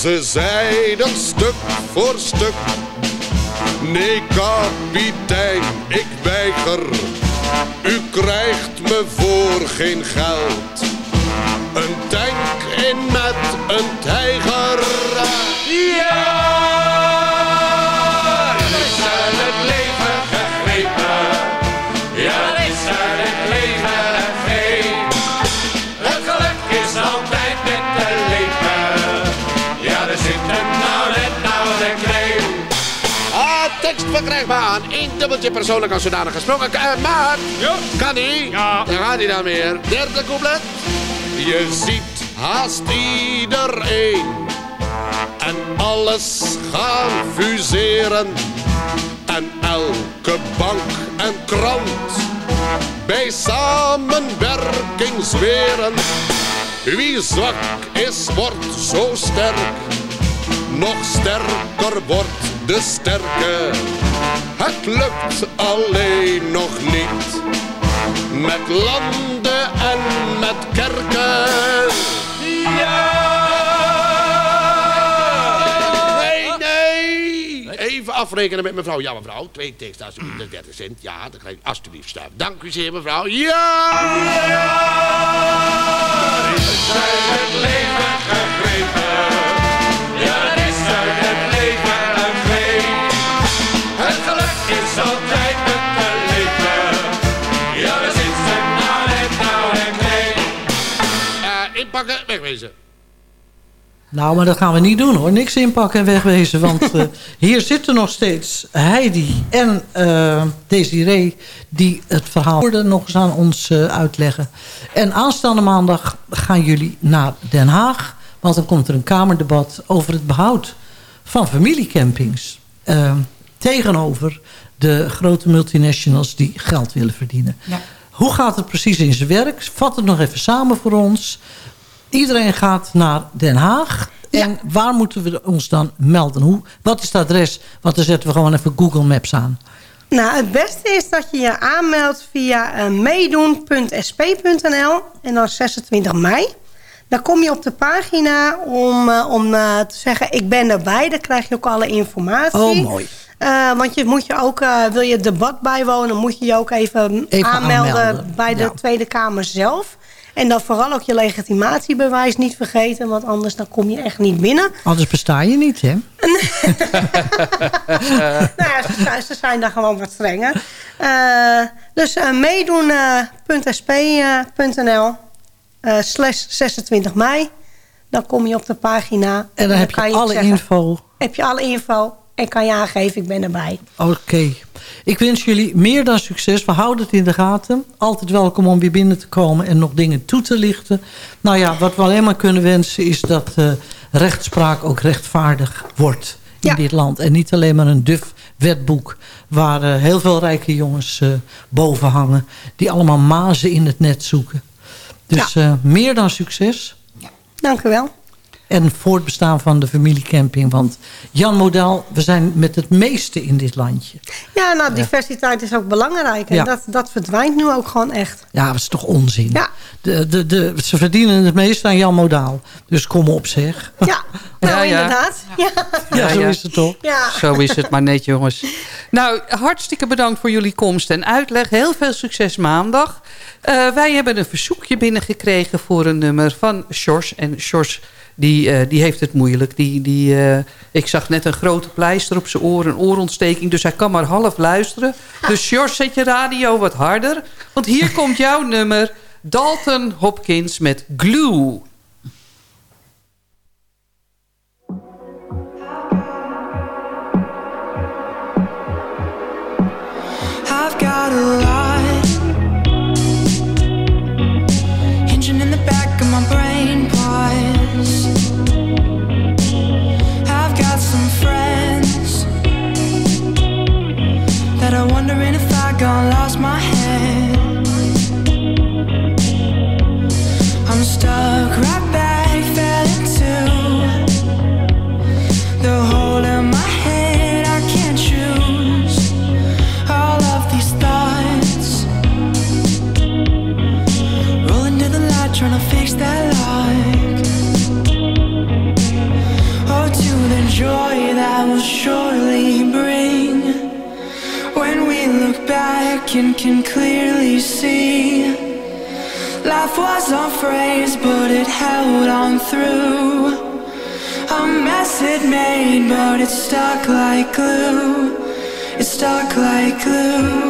Ze zeiden stuk voor stuk. Nee, kapitein, ik weiger. U krijgt me voor geen geld. Een tank in met een dubbeltje persoonlijk als zodanig gesproken. Uh, maar, kan ie? Ja. Daar gaat hij dan weer. Derde couplet. Je ziet haast iedereen en alles gaan fuseren. En elke bank en krant bij samenwerking zweren. Wie zwak is, wordt zo sterk. Nog sterker wordt de sterke. Het lukt alleen nog niet. Met landen en met kerken. Ja! Nee, nee! Even afrekenen met mevrouw. Ja, mevrouw. Twee teksten alsjeblieft. Dat is 30 cent. Ja, dat krijg ik alsjeblieft staan. Dank u zeer, mevrouw. Ja! is uit het leven gegrepen. Inpakken, wegwezen. Nou, maar dat gaan we niet doen hoor. Niks inpakken en wegwezen. Want eh, hier zitten nog steeds Heidi en eh Desiree... die het verhaal nog eens aan ons eh, uitleggen. En aanstaande maandag gaan jullie naar Den Haag. Want dan komt er een kamerdebat over het behoud van familiecampings. Tegenover de grote multinationals die geld willen verdienen. Ja. Hoe gaat het precies in zijn werk? Vat het nog even samen voor ons. Iedereen gaat naar Den Haag. En waar moeten we ons dan melden? Hoe, wat is het adres? Want dan zetten we gewoon even Google Maps aan. Nou, het beste is dat je je aanmeldt via eh, meedoen.sp.nl en dan 26 mei. Dan kom je op de pagina om, eh, om eh, te zeggen ik ben erbij. Dan krijg je ook alle informatie. Oh, mooi. Want je moet je ook, wil je het debat bijwonen, moet je je ook even, Even aanmelden, aanmelden, bij de ja. Tweede Kamer zelf. En dan vooral ook je legitimatiebewijs niet vergeten, want anders dan kom je echt niet binnen. Anders besta je niet, hè? nou ja, ze, zijn- ze zijn daar gewoon wat strenger. Eh, dus uh, meedoen.sp.nl eh, slash 26 mei. Dan kom je op de pagina. En dan heb je alle zeggen- info. Heb je alle info en kan je aangeven, ik ben erbij. Oké. Ik wens jullie meer dan succes. We houden het in de gaten. Altijd welkom om weer binnen te komen en nog dingen toe te lichten. Nou ja, wat we alleen maar kunnen wensen is dat eh, rechtspraak ook rechtvaardig wordt in dit land. En niet alleen maar een duf wetboek waar eh, heel veel rijke jongens eh, boven hangen. Die allemaal mazen in het net zoeken. Dus meer dan succes. Dank u wel. En voortbestaan van de familiecamping. Want Jan Model, we zijn met het meeste in dit landje. Ja, nou, diversiteit is ook belangrijk. En Ja. dat, dat verdwijnt nu ook gewoon echt. Ja, dat is toch onzin? Ja. De, de, de, ze verdienen het meest aan Jan Modaal. Dus kom op zeg. Ja, nou Ja, ja. inderdaad. Ja. Ja, zo is het toch? Ja. Zo is het maar net, jongens. Nou, hartstikke bedankt voor jullie komst en uitleg. Heel veel succes maandag. Eh, wij hebben een verzoekje binnengekregen voor een nummer van Sjors. En Sjors, die, eh, die heeft het moeilijk. Die, die, eh, ik zag net een grote pleister op zijn oor, een oorontsteking. Dus hij kan maar half luisteren. Dus Sjors, zet je radio wat harder. Want hier komt jouw nummer. Dalton Hopkins met Glue. I've got a I lost my head. I'm stuck right back, back and can clearly see. Life was unphrased but it held on through. A mess it made but it stuck like glue. It stuck like glue.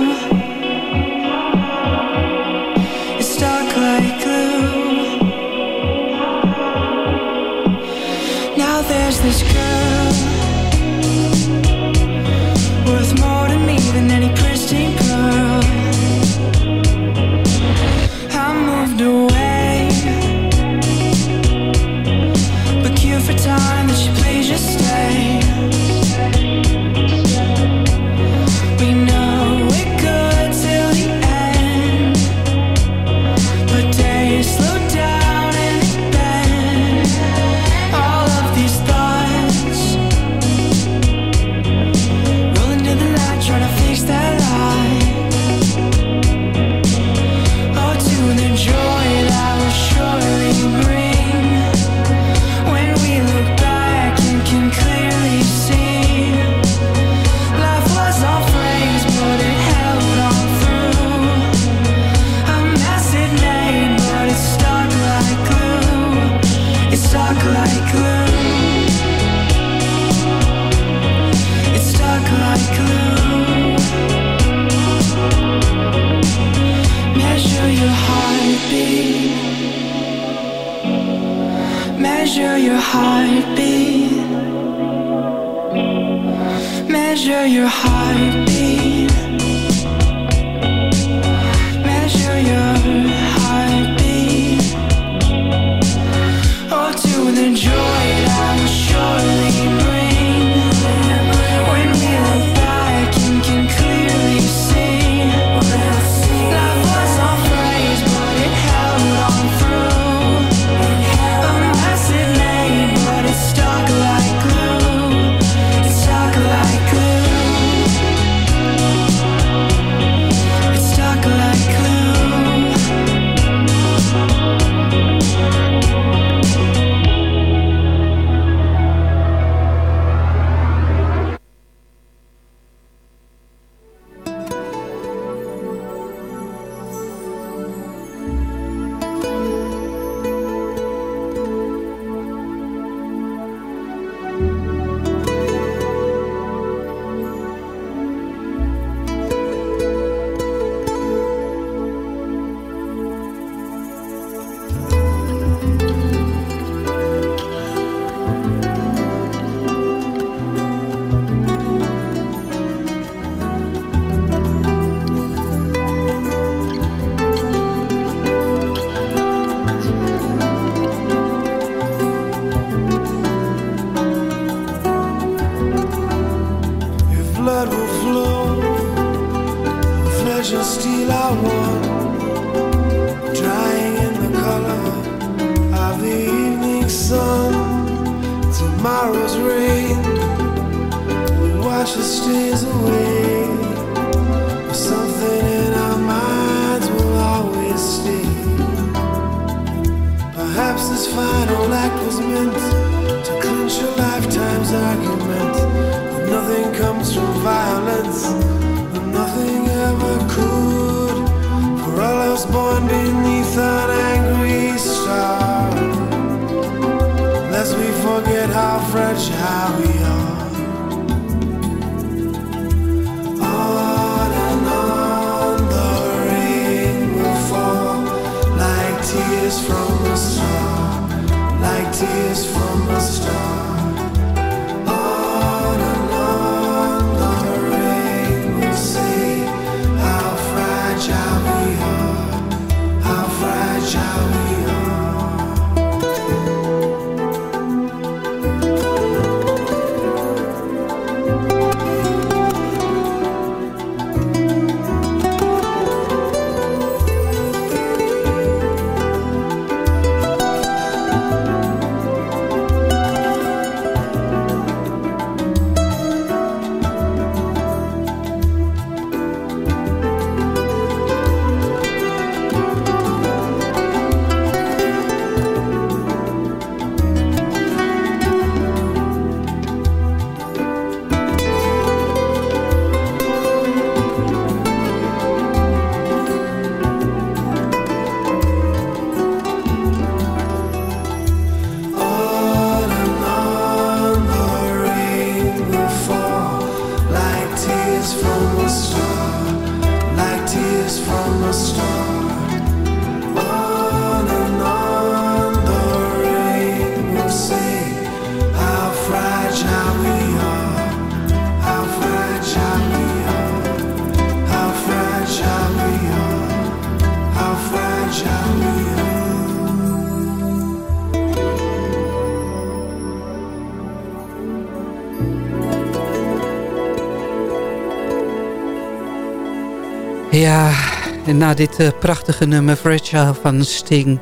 En na dit eh, prachtige nummer Fragile van Sting...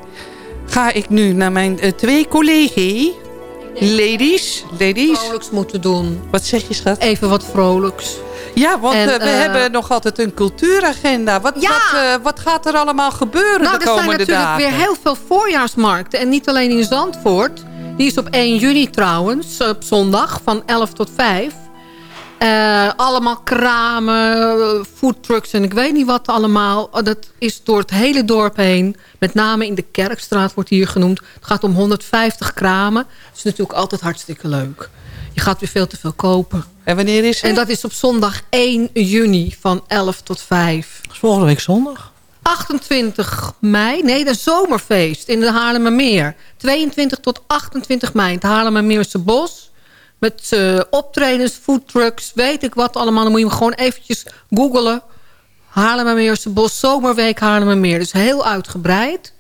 ga ik nu naar mijn eh, twee collega's. Ladies, ladies. Vrolijks moeten doen. Wat zeg je, schat? Even wat vrolijks. Ja, want En, eh, we hebben nog altijd een cultuuragenda. Wat, Ja! wat, wat gaat er allemaal gebeuren Nou, de er zijn komende natuurlijk dagen? weer heel veel voorjaarsmarkten. En niet alleen in Zandvoort. Die is op 1 juni trouwens, op zondag, van 11 tot 5. Eh, allemaal kramen, foodtrucks en ik weet niet wat allemaal. Oh, Dat is door het hele dorp heen. Met name in de Kerkstraat wordt hier genoemd. Het gaat om 150 kramen. Dat is natuurlijk altijd hartstikke leuk. Je gaat weer veel te veel kopen. En wanneer is het? En dat is op zondag 1 juni van 11 tot 5. Volgende week zondag. 28 mei, nee, de zomerfeest in de Haarlemmermeer. 22 tot 28 mei in het Haarlemmermeerse Bos. Met eh, optredens, foodtrucks, weet ik wat allemaal. Dan moet je hem gewoon eventjes googelen. Haarlemmermeerse Bos, Zomerweek Haarlemmermeer. Dus heel uitgebreid.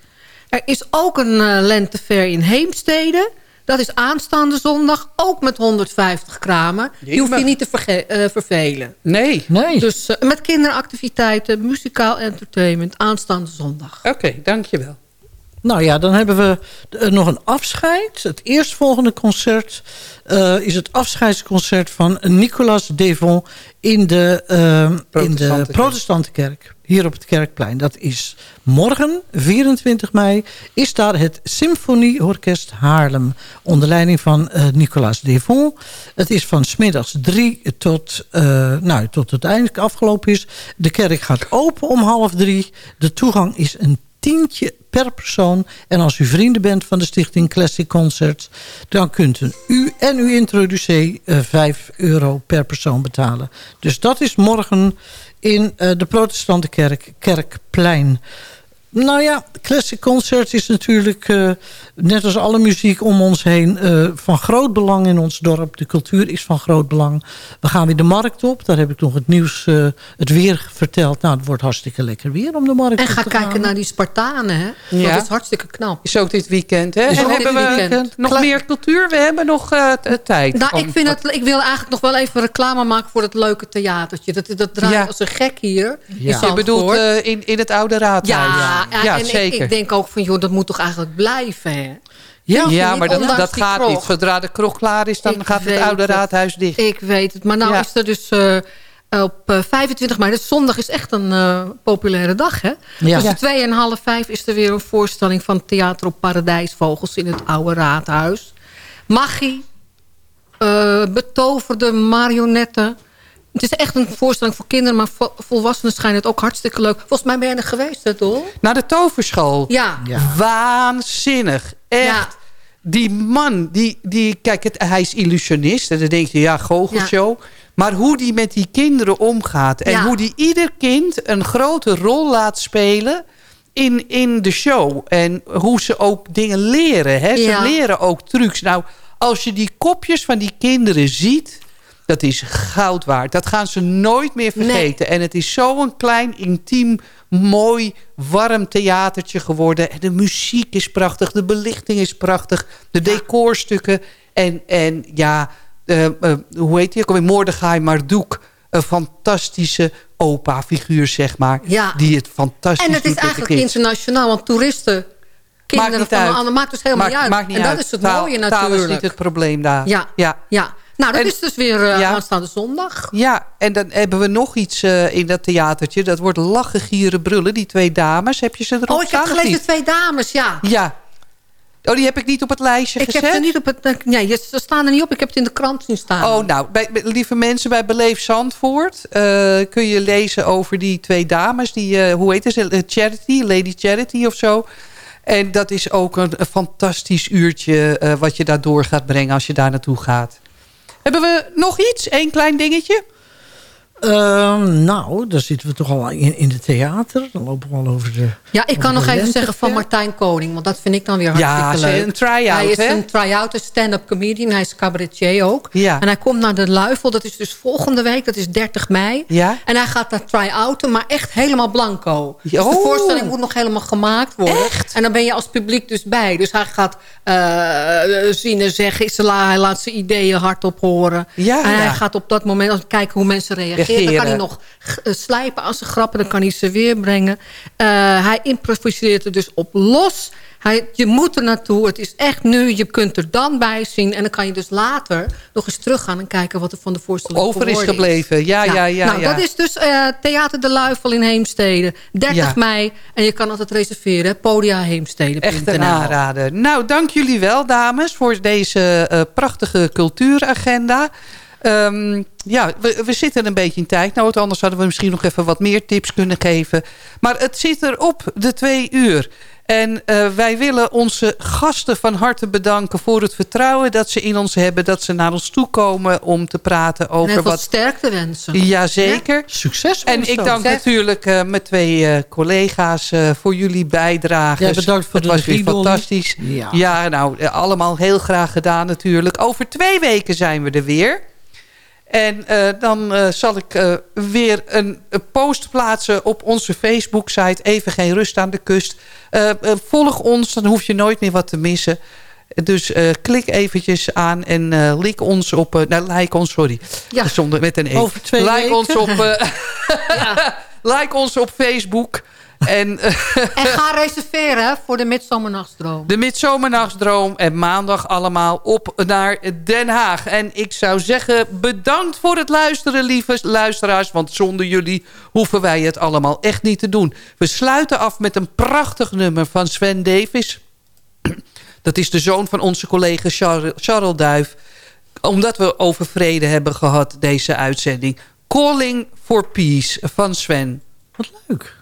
Er is ook een uh, lentefair in Heemstede. Dat is aanstaande zondag, ook met 150 kramen. Je hoeft je niet te eh, vervelen. Nee. nee. Dus eh, met kinderactiviteiten, muzikaal entertainment, aanstaande zondag. Oké, dankjewel. Nou ja, dan hebben we eh, nog een afscheid. Het eerstvolgende concert eh, is het afscheidsconcert van Nicolas Devon in de, eh, in de Protestantenkerk. Hier op het Kerkplein. Dat is morgen, 24 mei, is daar het Symfonieorkest Haarlem. Onder leiding van Nicolas Devon. Het is van smiddags drie tot, nou, tot het eindelijk afgelopen is. De kerk gaat open om half drie. De toegang is een tientje per persoon. En als u vrienden bent van de stichting Classic Concerts... dan kunt u en uw introducee eh 5 euro per persoon betalen. Dus dat is morgen in eh, de protestantenkerk Kerkplein. Nou ja, Classic Concerts is natuurlijk... eh, net als alle muziek om ons heen... eh, van groot belang in ons dorp. De cultuur is van groot belang. We gaan weer de markt op. Daar heb ik nog het nieuws, eh, het weer verteld. Nou, het wordt hartstikke lekker weer om de markt En op ga te kijken gaan. naar die Spartanen, hè? Ja. Dat is hartstikke knap. Is ook dit weekend, hè? Is en ook hebben dit we weekend. nog meer cultuur? We hebben nog eh, tijd. Nou, om- ik, vind het, ik wil eigenlijk nog wel even reclame maken voor het leuke theatertje. Dat, dat draait Ja. als een gek hier. in Je bedoelt eh, in, in het oude raadhuis? Ja, ja en ik- zeker. Ik, denk ook van, joh, dat moet toch eigenlijk blijven, hè? ja, maar dat, dat gaat niet. Zodra de kroeg klaar is, dan Ik gaat het oude het. raadhuis dicht. Ik weet het. Maar nou Ja. is er dus eh, op eh, 25 mei, dus zondag is echt een eh, populaire dag, hè? Ja. Ja. twee en half vijf is er weer een voorstelling van Theater op Paradijsvogels in het oude raadhuis. Magie, eh, betoverde marionetten. Het is echt een voorstelling voor kinderen, maar vo- volwassenen schijnen het ook hartstikke leuk. Volgens mij ben je er geweest, hè, Dol? Naar de toverschool. Ja. Waanzinnig. Echt. Die man, die, die, kijk, het, hij is illusionist. En dan denk je, ja, goochelshow. Maar hoe die met die kinderen omgaat. En Ja. hoe die ieder kind een grote rol laat spelen in, in de show. En hoe ze ook dingen leren. Hè? Ze Ja. leren ook trucs. Nou, als je die kopjes van die kinderen ziet... Dat is goud waard. Dat gaan ze nooit meer vergeten. En het is zo'n klein, intiem, mooi, warm theatertje geworden. En de muziek is prachtig. De belichting is prachtig. De decorstukken. En, en ja, eh, eh, hoe heet alweer? Mordechai Marduk. Een fantastische opa-figuur, zeg maar. Ja. Die het fantastisch En het is eigenlijk internationaal, want toeristen... Kinderen niet van uit. een ander maakt dus helemaal Maakt- niet uit. maakt niet en dat uit. is het Taal- mooie taal natuurlijk. is niet het probleem daar. Ja, ja. ja. Nou, dat En- is dus weer eh, Ja. aanstaande zondag. Ja, en dan hebben we nog iets eh, in dat theatertje. Dat wordt lachen, gieren, brullen. Die twee dames. Heb je ze erop Oh, ik heb staan gelezen niet? twee dames, ja. Ja. Oh, die heb ik niet op het lijstje Ik gezet? heb er niet op het... Nee, ze staan er niet op. Ik heb het in de krant zien staan. Oh, nou, bij, lieve mensen, bij Beleef Zandvoort... eh, kun je lezen over die twee dames. Die, eh, hoe heet ze? Eh, Charity, Lady Charity of zo. En dat is ook een, een fantastisch uurtje... eh, wat je daardoor gaat brengen als je daar naartoe gaat. Hebben we nog iets? Eén klein dingetje? Ehm, nou, dan zitten we toch al in, in het theater. Dan lopen we al over de Ja, ik kan nog de even zeggen van. Martijn Koning. Want dat vind ik dan weer Ja, hartstikke ze- leuk. een try-out, Hij is hè? een try-out, een stand-up comedian. Hij is cabaretier ook. Ja. En hij komt naar de Luifel. Dat is dus volgende week. Dat is 30 mei. Ja. En hij gaat daar try-outen. Maar echt helemaal blanco. Dus de Oh. voorstelling moet nog helemaal gemaakt worden. En dan ben je als publiek dus bij. Dus hij gaat eh, zien en zeggen. Hij laat zijn ideeën hardop horen. Ja, en hij ja. gaat op dat moment kijken hoe mensen reageren. Dan kan hij nog eh, slijpen aan zijn grappen. Dan kan hij ze weer brengen. Eh, hij improviseert er dus op los. Hij, je moet er naartoe. Het is echt nu. Je kunt er dan bij zien. En dan kan je dus later nog eens teruggaan en kijken wat er van de voorstelling Over is gebleven. Ja, ja, ja. nou, ja. dat is dus eh, Theater de Luifel in Heemstede. 30 Ja. mei. En je kan altijd reserveren. hè, Podiaheemstede.nl. Echt een aanrader. Nou, dank jullie wel, dames, voor deze prachtige cultuuragenda. Ehm, ja, we, we zitten een beetje in tijd. Nou, anders hadden we misschien nog even wat meer tips kunnen geven. Maar het zit erop, de twee uur. En uh, wij willen onze gasten van harte bedanken voor het vertrouwen dat ze in ons hebben. Dat ze naar ons toe komen om te praten over Net wat... sterkte wensen. Jazeker. Ja? Succes. En ik dank natuurlijk uh, mijn twee uh, collega's voor jullie bijdrage. Ja, bedankt voor het de was weer fantastisch. Ja. ja, nou, allemaal heel graag gedaan natuurlijk. Over twee weken zijn we er weer. En uh, dan uh, zal ik uh, weer een, post plaatsen op onze Facebook-site. Even geen rust aan de kust. volg ons, dan hoef je nooit meer wat te missen. Dus klik eventjes aan en like ons op... nou, like ons, sorry. Ja. Zonder, met een e. Over twee like weken. Ons op, ja. like ons op Facebook. En, en ga reserveren voor de Midzomernachtsdroom. De Midzomernachtsdroom. En maandag allemaal op naar Den Haag. En ik zou zeggen, bedankt voor het luisteren, lieve luisteraars. Want zonder jullie hoeven wij het allemaal echt niet te doen. We sluiten af met een prachtig nummer van Sven Davis. Dat is de zoon van onze collega Charles, Charles Duif. Omdat we over vrede hebben gehad, deze uitzending. Calling for Peace van Sven. Wat leuk.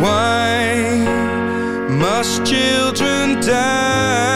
Why must children die?